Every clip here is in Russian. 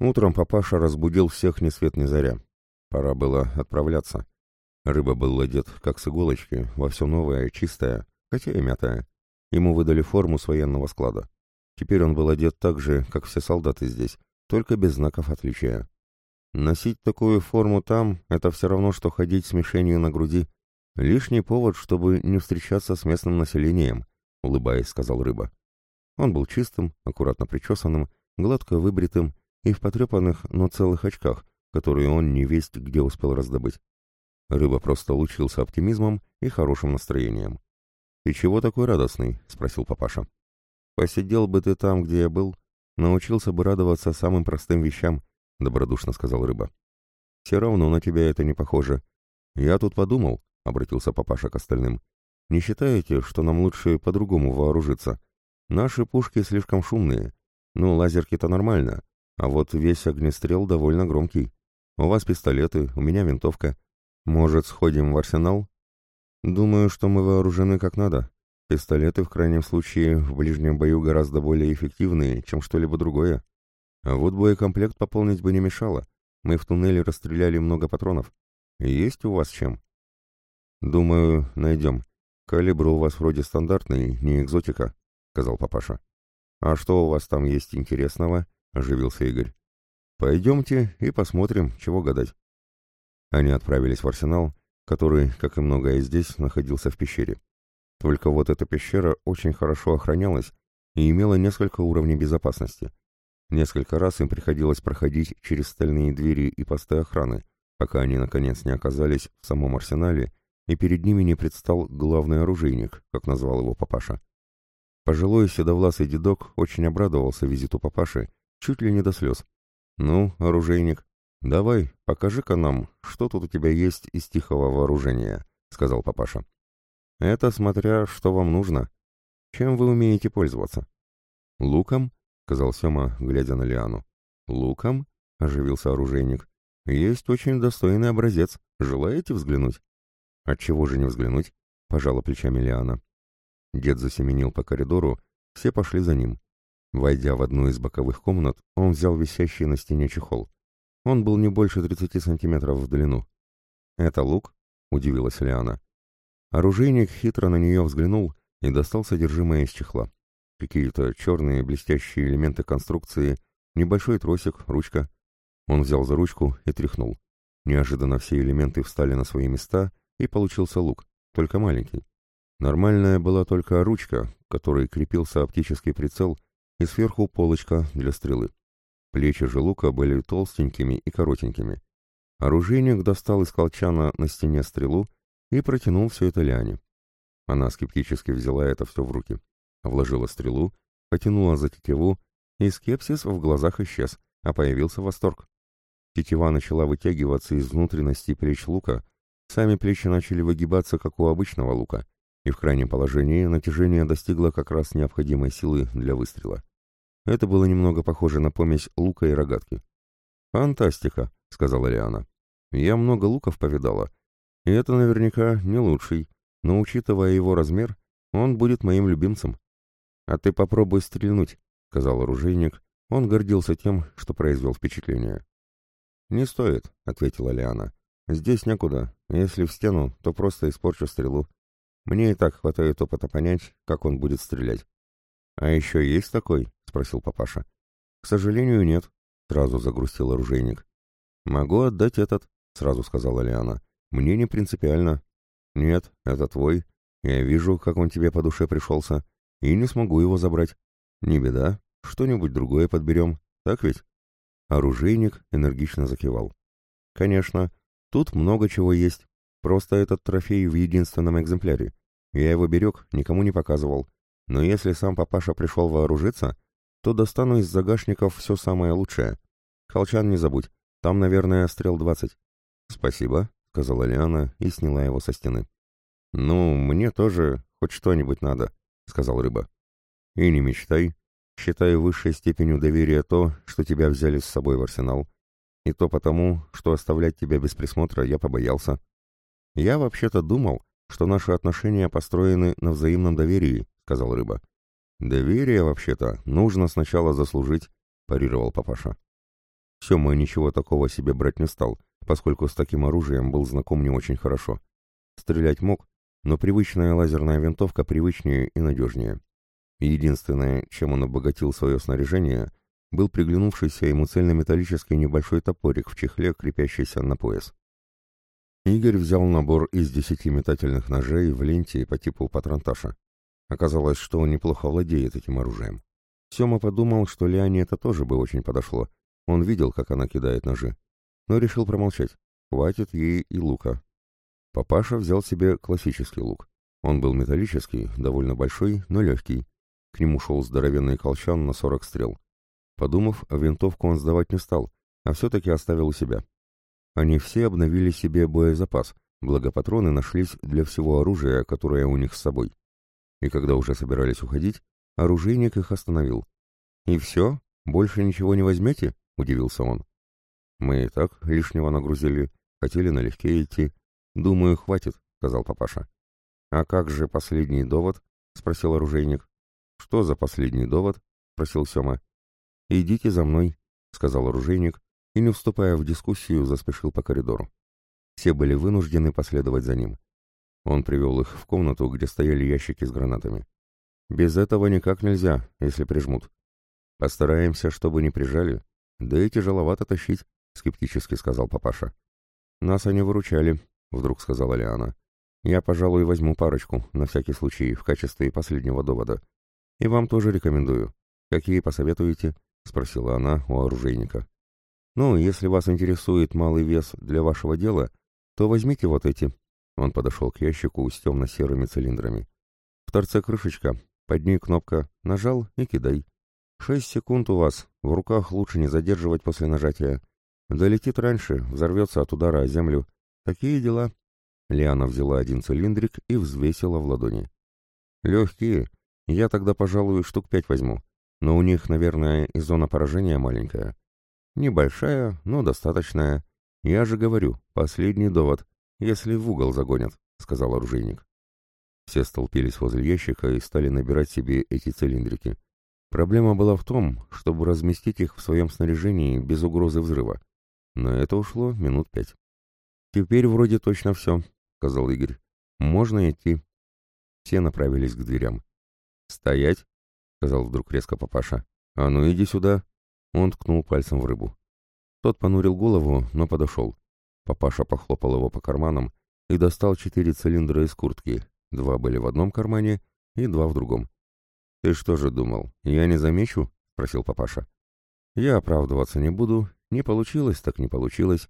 Утром папаша разбудил всех ни свет ни заря. Пора было отправляться. Рыба был одет, как с иголочки, во все новое, чистое, хотя и мятое. Ему выдали форму с военного склада. Теперь он был одет так же, как все солдаты здесь, только без знаков отличия. Носить такую форму там — это все равно, что ходить с мишенью на груди. Лишний повод, чтобы не встречаться с местным населением, — улыбаясь, сказал Рыба. Он был чистым, аккуратно причесанным, гладко выбритым и в потрепанных, но целых очках, которые он не весть где успел раздобыть. Рыба просто лучился оптимизмом и хорошим настроением. «И чего такой радостный?» — спросил папаша. «Посидел бы ты там, где я был, научился бы радоваться самым простым вещам», — добродушно сказал Рыба. «Все равно на тебя это не похоже. Я тут подумал», — обратился папаша к остальным. «Не считаете, что нам лучше по-другому вооружиться? Наши пушки слишком шумные. Ну, лазерки-то нормально, а вот весь огнестрел довольно громкий. У вас пистолеты, у меня винтовка. Может, сходим в арсенал? Думаю, что мы вооружены как надо. Пистолеты, в крайнем случае, в ближнем бою гораздо более эффективные, чем что-либо другое. А вот боекомплект пополнить бы не мешало. Мы в туннеле расстреляли много патронов. Есть у вас чем? Думаю, найдем. Калибр у вас вроде стандартный, не экзотика, сказал папаша. А что у вас там есть интересного? — оживился Игорь. «Пойдемте и посмотрим, чего гадать». Они отправились в арсенал, который, как и многое здесь, находился в пещере. Только вот эта пещера очень хорошо охранялась и имела несколько уровней безопасности. Несколько раз им приходилось проходить через стальные двери и посты охраны, пока они, наконец, не оказались в самом арсенале, и перед ними не предстал главный оружейник, как назвал его папаша. Пожилой седовласый дедок очень обрадовался визиту папаши чуть ли не до слез. «Ну, оружейник, давай, покажи-ка нам, что тут у тебя есть из тихого вооружения», — сказал папаша. «Это смотря, что вам нужно. Чем вы умеете пользоваться?» «Луком?» — сказал Сема, глядя на Лиану. «Луком?» — оживился оружейник. «Есть очень достойный образец. Желаете взглянуть?» «Отчего же не взглянуть?» — пожала плечами Лиана. Дед засеменил по коридору, все пошли за ним. Войдя в одну из боковых комнат, он взял висящий на стене чехол. Он был не больше 30 сантиметров в длину. «Это лук?» — удивилась Лиана. Оружейник хитро на нее взглянул и достал содержимое из чехла. Какие-то черные блестящие элементы конструкции, небольшой тросик, ручка. Он взял за ручку и тряхнул. Неожиданно все элементы встали на свои места, и получился лук, только маленький. Нормальная была только ручка, которой крепился оптический прицел — и сверху полочка для стрелы. Плечи же лука были толстенькими и коротенькими. Оружейник достал из колчана на стене стрелу и протянул все это Лиане. Она скептически взяла это все в руки, вложила стрелу, потянула за тетиву, и скепсис в глазах исчез, а появился восторг. Тетива начала вытягиваться из внутренности плеч лука, сами плечи начали выгибаться, как у обычного лука, и в крайнем положении натяжение достигло как раз необходимой силы для выстрела. Это было немного похоже на помесь лука и рогатки. «Фантастика», — сказала Лиана. «Я много луков повидала, и это наверняка не лучший, но, учитывая его размер, он будет моим любимцем». «А ты попробуй стрельнуть», — сказал оружейник. Он гордился тем, что произвел впечатление. «Не стоит», — ответила Лиана. «Здесь некуда. Если в стену, то просто испорчу стрелу. Мне и так хватает опыта понять, как он будет стрелять». «А еще есть такой?» Спросил папаша. К сожалению, нет, сразу загрустил оружейник. Могу отдать этот, сразу сказала Лиана. Мне не принципиально. Нет, это твой. Я вижу, как он тебе по душе пришелся, и не смогу его забрать. Не беда, что-нибудь другое подберем, так ведь? Оружейник энергично закивал. Конечно, тут много чего есть. Просто этот трофей в единственном экземпляре. Я его берег, никому не показывал. Но если сам папаша пришел вооружиться, то достану из загашников все самое лучшее. Колчан не забудь, там, наверное, стрел двадцать. Спасибо, сказала Лиана и сняла его со стены. Ну, мне тоже хоть что-нибудь надо, сказал рыба. И не мечтай. Считай высшей степенью доверия то, что тебя взяли с собой в арсенал. И то потому, что оставлять тебя без присмотра я побоялся. Я вообще-то думал, что наши отношения построены на взаимном доверии, сказал рыба. «Доверие, вообще-то, нужно сначала заслужить», — парировал папаша. Сема ничего такого себе брать не стал, поскольку с таким оружием был знаком не очень хорошо. Стрелять мог, но привычная лазерная винтовка привычнее и надежнее. Единственное, чем он обогатил свое снаряжение, был приглянувшийся ему цельнометаллический небольшой топорик в чехле, крепящийся на пояс. Игорь взял набор из десяти метательных ножей в ленте по типу патронташа. Оказалось, что он неплохо владеет этим оружием. Сема подумал, что Лиане это тоже бы очень подошло. Он видел, как она кидает ножи. Но решил промолчать. Хватит ей и лука. Папаша взял себе классический лук. Он был металлический, довольно большой, но легкий. К нему шел здоровенный колчан на сорок стрел. Подумав, винтовку он сдавать не стал, а все-таки оставил у себя. Они все обновили себе боезапас, благо патроны нашлись для всего оружия, которое у них с собой. И когда уже собирались уходить, оружейник их остановил. «И все? Больше ничего не возьмете?» — удивился он. «Мы и так лишнего нагрузили, хотели налегке идти. Думаю, хватит», — сказал папаша. «А как же последний довод?» — спросил оружейник. «Что за последний довод?» — спросил Сема. «Идите за мной», — сказал оружейник, и, не вступая в дискуссию, заспешил по коридору. Все были вынуждены последовать за ним. Он привел их в комнату, где стояли ящики с гранатами. «Без этого никак нельзя, если прижмут. Постараемся, чтобы не прижали. Да и тяжеловато тащить», — скептически сказал папаша. «Нас они выручали», — вдруг сказала Лиана. «Я, пожалуй, возьму парочку, на всякий случай, в качестве последнего довода. И вам тоже рекомендую. Какие посоветуете?» — спросила она у оружейника. «Ну, если вас интересует малый вес для вашего дела, то возьмите вот эти». Он подошел к ящику с темно-серыми цилиндрами. В торце крышечка, под ней кнопка «Нажал» и «Кидай». Шесть секунд у вас, в руках лучше не задерживать после нажатия. Долетит раньше, взорвется от удара о землю. Такие дела. Лиана взяла один цилиндрик и взвесила в ладони. Легкие. Я тогда, пожалуй, штук пять возьму. Но у них, наверное, и зона поражения маленькая. Небольшая, но достаточная. Я же говорю, последний довод, если в угол загонят, сказал оружейник. Все столпились возле ящика и стали набирать себе эти цилиндрики. Проблема была в том, чтобы разместить их в своем снаряжении без угрозы взрыва. На это ушло минут пять. «Теперь вроде точно все», — сказал Игорь. «Можно идти». Все направились к дверям. «Стоять!» — сказал вдруг резко папаша. «А ну иди сюда!» Он ткнул пальцем в рыбу. Тот понурил голову, но подошел. Папаша похлопал его по карманам и достал четыре цилиндра из куртки. Два были в одном кармане и два в другом. «Ты что же думал, я не замечу?» — спросил папаша. «Я оправдываться не буду. Не получилось, так не получилось.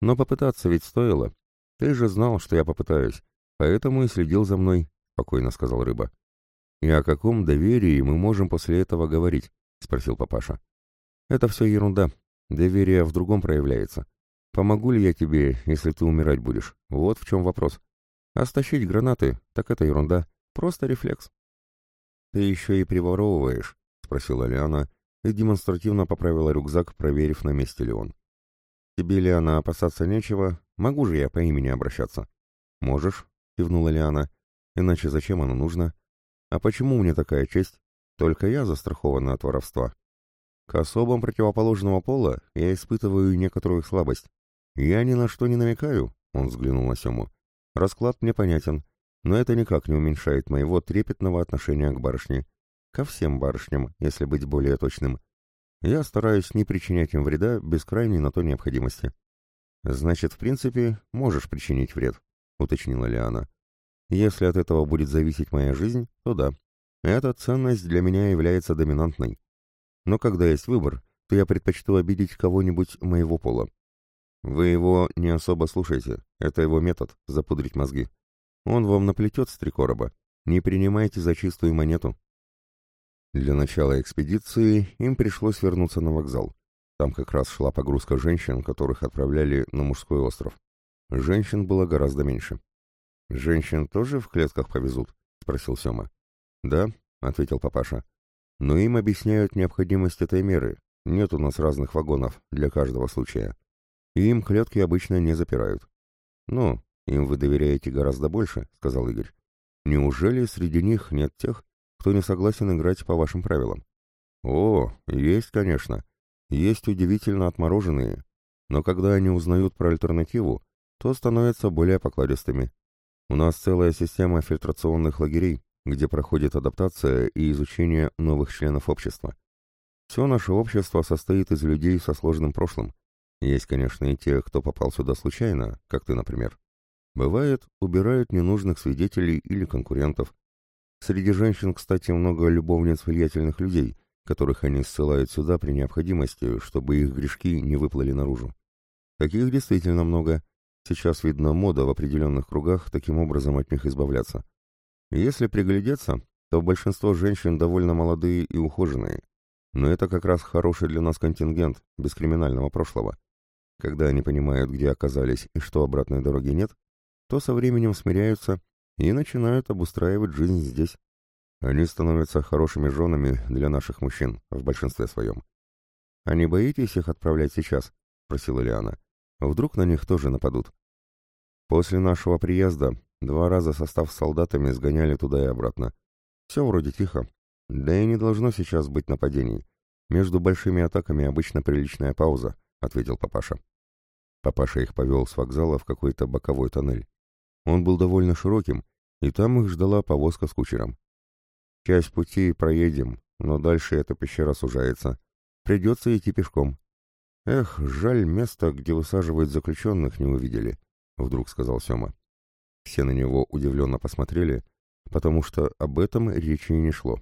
Но попытаться ведь стоило. Ты же знал, что я попытаюсь, поэтому и следил за мной», — спокойно сказал рыба. «И о каком доверии мы можем после этого говорить?» — спросил папаша. Это все ерунда. Доверие в другом проявляется. Помогу ли я тебе, если ты умирать будешь? Вот в чем вопрос. А стащить гранаты, так это ерунда. Просто рефлекс. Ты еще и приворовываешь, спросила Лиана и демонстративно поправила рюкзак, проверив, на месте ли он. Тебе, Лиана, опасаться нечего. Могу же я по имени обращаться? Можешь, кивнула Лиана. Иначе зачем оно нужно? А почему мне такая честь? Только я застрахована от воровства. К особам противоположного пола я испытываю некоторую слабость. Я ни на что не намекаю, он взглянул на Сему. Расклад мне понятен, но это никак не уменьшает моего трепетного отношения к барышне. Ко всем барышням, если быть более точным. Я стараюсь не причинять им вреда без крайней на то необходимости. Значит, в принципе, можешь причинить вред, уточнила Лиана. Если от этого будет зависеть моя жизнь, то да. Эта ценность для меня является доминантной. Но когда есть выбор, то я предпочту обидеть кого-нибудь моего пола. Вы его не особо слушайте, это его метод — запудрить мозги. Он вам наплетет с три короба. Не принимайте за чистую монету. Для начала экспедиции им пришлось вернуться на вокзал. Там как раз шла погрузка женщин, которых отправляли на мужской остров. Женщин было гораздо меньше. «Женщин тоже в клетках повезут?» — спросил Сема. «Да», — ответил папаша но им объясняют необходимость этой меры. Нет у нас разных вагонов для каждого случая. И им клетки обычно не запирают. «Ну, им вы доверяете гораздо больше», — сказал Игорь. «Неужели среди них нет тех, кто не согласен играть по вашим правилам?» «О, есть, конечно. есть удивительно отмороженные, но когда они узнают про альтернативу, то становятся более покладистыми. У нас целая система фильтрационных лагерей, где проходит адаптация и изучение новых членов общества. Все наше общество состоит из людей со сложным прошлым. Есть, конечно, и те, кто попал сюда случайно, как ты, например. Бывает, убирают ненужных свидетелей или конкурентов. Среди женщин, кстати, много любовниц влиятельных людей, которых они ссылают сюда при необходимости, чтобы их грешки не выплыли наружу. Таких действительно много. Сейчас видна мода в определенных кругах таким образом от них избавляться. Если приглядеться, то большинство женщин довольно молодые и ухоженные. Но это как раз хороший для нас контингент, без криминального прошлого. Когда они понимают, где оказались и что обратной дороги нет, то со временем смиряются и начинают обустраивать жизнь здесь. Они становятся хорошими женами для наших мужчин, в большинстве своем. «А не боитесь их отправлять сейчас?» — просила Лиана. «Вдруг на них тоже нападут?» После нашего приезда два раза состав с солдатами сгоняли туда и обратно. Все вроде тихо, «Да и не должно сейчас быть нападений. Между большими атаками обычно приличная пауза», — ответил папаша. Папаша их повел с вокзала в какой-то боковой тоннель. Он был довольно широким, и там их ждала повозка с кучером. «Часть пути проедем, но дальше эта пещера сужается. Придется идти пешком». «Эх, жаль, место, где высаживают заключенных, не увидели», — вдруг сказал Сема. Все на него удивленно посмотрели, потому что об этом речи не шло.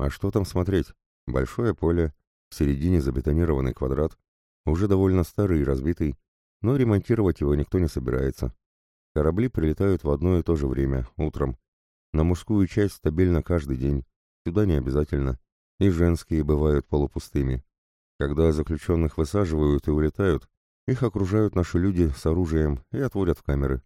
А что там смотреть? Большое поле, в середине забетонированный квадрат, уже довольно старый и разбитый, но ремонтировать его никто не собирается. Корабли прилетают в одно и то же время, утром. На мужскую часть стабильно каждый день, сюда не обязательно. И женские бывают полупустыми. Когда заключенных высаживают и улетают, их окружают наши люди с оружием и отводят в камеры.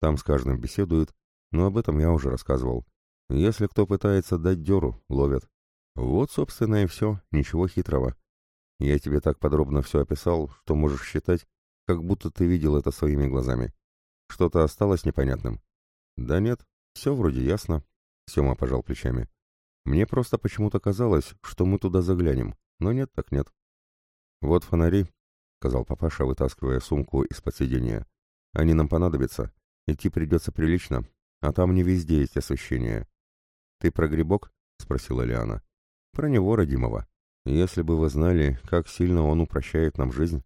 Там с каждым беседуют, но об этом я уже рассказывал. Если кто пытается дать дёру, ловят. Вот, собственно, и все, ничего хитрого. Я тебе так подробно все описал, что можешь считать, как будто ты видел это своими глазами. Что-то осталось непонятным? Да нет, все вроде ясно. Сема пожал плечами. Мне просто почему-то казалось, что мы туда заглянем, но нет так нет. Вот фонари, сказал папаша, вытаскивая сумку из-под сиденья. Они нам понадобятся. Идти придется прилично, а там не везде есть освещение. Ты про грибок? спросила Лиана. Про него, родимого. Если бы вы знали, как сильно он упрощает нам жизнь.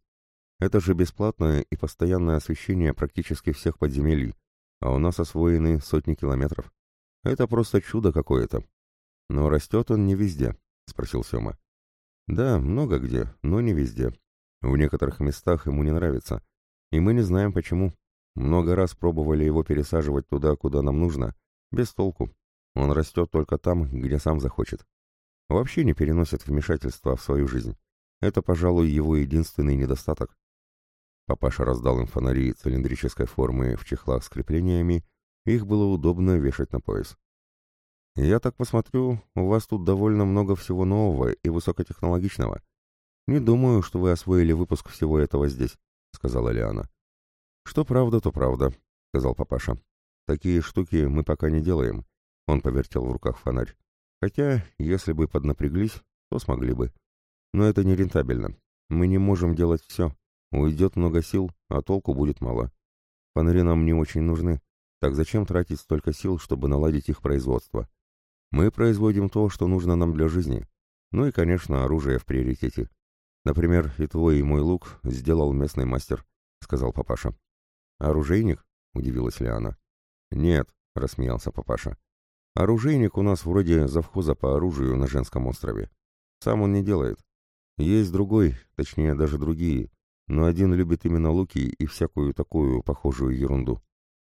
Это же бесплатное и постоянное освещение практически всех подземелий, а у нас освоены сотни километров. Это просто чудо какое-то. Но растет он не везде, спросил Сема. Да, много где, но не везде. В некоторых местах ему не нравится. И мы не знаем почему. Много раз пробовали его пересаживать туда, куда нам нужно. Без толку. Он растет только там, где сам захочет вообще не переносит вмешательства в свою жизнь. Это, пожалуй, его единственный недостаток. Папаша раздал им фонари цилиндрической формы в чехлах с креплениями, их было удобно вешать на пояс. «Я так посмотрю, у вас тут довольно много всего нового и высокотехнологичного. Не думаю, что вы освоили выпуск всего этого здесь», — сказала Лиана. «Что правда, то правда», — сказал папаша. «Такие штуки мы пока не делаем», — он повертел в руках фонарь. Хотя, если бы поднапряглись, то смогли бы. Но это не рентабельно. Мы не можем делать все. Уйдет много сил, а толку будет мало. Фонари нам не очень нужны. Так зачем тратить столько сил, чтобы наладить их производство? Мы производим то, что нужно нам для жизни. Ну и, конечно, оружие в приоритете. Например, и твой, и мой лук сделал местный мастер, — сказал папаша. «Оружейник?» — удивилась Лиана. «Нет», — рассмеялся папаша. Оружейник у нас вроде завхоза по оружию на женском острове. Сам он не делает. Есть другой, точнее даже другие, но один любит именно луки и всякую такую похожую ерунду.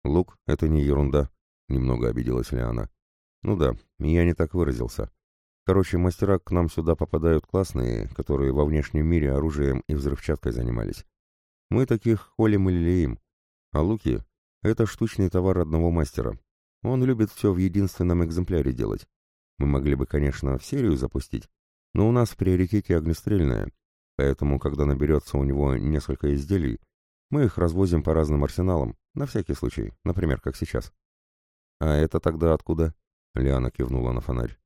Лук — это не ерунда, немного обиделась Лиана. Ну да, я не так выразился. Короче, мастера к нам сюда попадают классные, которые во внешнем мире оружием и взрывчаткой занимались. Мы таких холим и лелеем. А луки — это штучный товар одного мастера, он любит все в единственном экземпляре делать. Мы могли бы, конечно, в серию запустить, но у нас в приоритете огнестрельное, поэтому, когда наберется у него несколько изделий, мы их развозим по разным арсеналам, на всякий случай, например, как сейчас. «А это тогда откуда?» — Лиана кивнула на фонарь.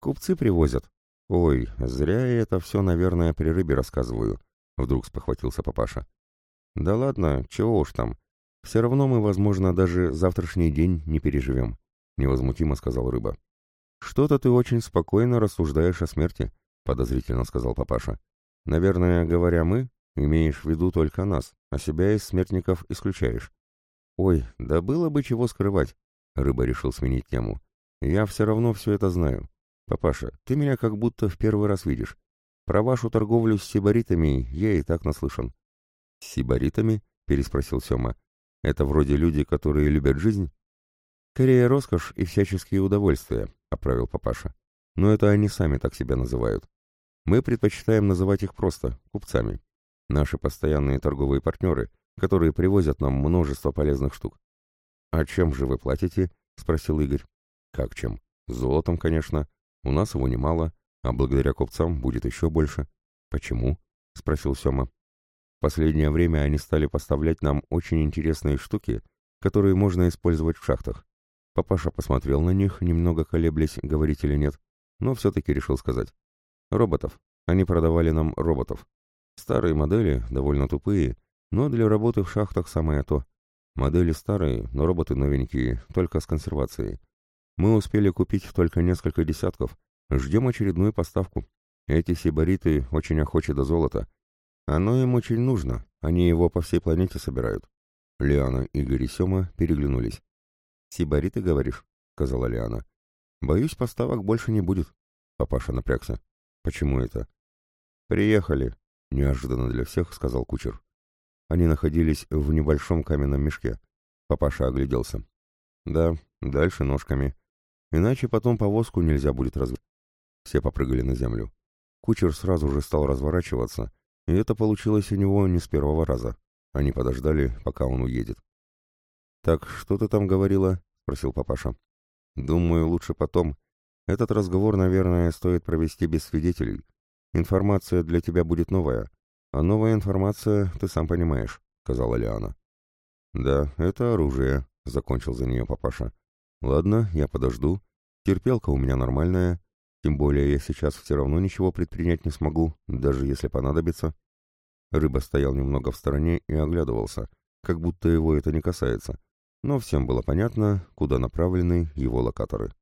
«Купцы привозят. «Ой, зря я это все, наверное, при рыбе рассказываю», — вдруг спохватился папаша. «Да ладно, чего уж там. Все равно мы, возможно, даже завтрашний день не переживем», — невозмутимо сказал рыба. «Что-то ты очень спокойно рассуждаешь о смерти», — подозрительно сказал папаша. «Наверное, говоря «мы», имеешь в виду только нас, а себя из смертников исключаешь». «Ой, да было бы чего скрывать», — рыба решил сменить тему. «Я все равно все это знаю. Папаша, ты меня как будто в первый раз видишь. Про вашу торговлю с сибаритами я и так наслышан». «С сибаритами?» — переспросил Сема. «Это вроде люди, которые любят жизнь?» «Скорее роскошь и всяческие удовольствия», — оправил папаша. «Но это они сами так себя называют. Мы предпочитаем называть их просто купцами. Наши постоянные торговые партнеры, которые привозят нам множество полезных штук». «А чем же вы платите?» — спросил Игорь. «Как чем? Золотом, конечно. У нас его немало, а благодаря купцам будет еще больше». «Почему?» — спросил Сема. «В последнее время они стали поставлять нам очень интересные штуки, которые можно использовать в шахтах. Папаша посмотрел на них, немного колеблясь, говорить или нет, но все-таки решил сказать. Роботов. Они продавали нам роботов. Старые модели, довольно тупые, но для работы в шахтах самое то. Модели старые, но роботы новенькие, только с консервацией. Мы успели купить только несколько десятков. Ждем очередную поставку. Эти сибариты очень охочи до золота. Оно им очень нужно, они его по всей планете собирают. Лиана, Игорь и Сема переглянулись. «Сибариты, говоришь?» — сказала Лиана. «Боюсь, поставок больше не будет». Папаша напрягся. «Почему это?» «Приехали», — неожиданно для всех сказал кучер. Они находились в небольшом каменном мешке. Папаша огляделся. «Да, дальше ножками. Иначе потом повозку нельзя будет развить». Все попрыгали на землю. Кучер сразу же стал разворачиваться, и это получилось у него не с первого раза. Они подождали, пока он уедет. «Так что ты там говорила?» — спросил папаша. «Думаю, лучше потом. Этот разговор, наверное, стоит провести без свидетелей. Информация для тебя будет новая. А новая информация, ты сам понимаешь», — сказала Лиана. «Да, это оружие», — закончил за нее папаша. «Ладно, я подожду. Терпелка у меня нормальная. Тем более я сейчас все равно ничего предпринять не смогу, даже если понадобится». Рыба стоял немного в стороне и оглядывался, как будто его это не касается но всем было понятно, куда направлены его локаторы.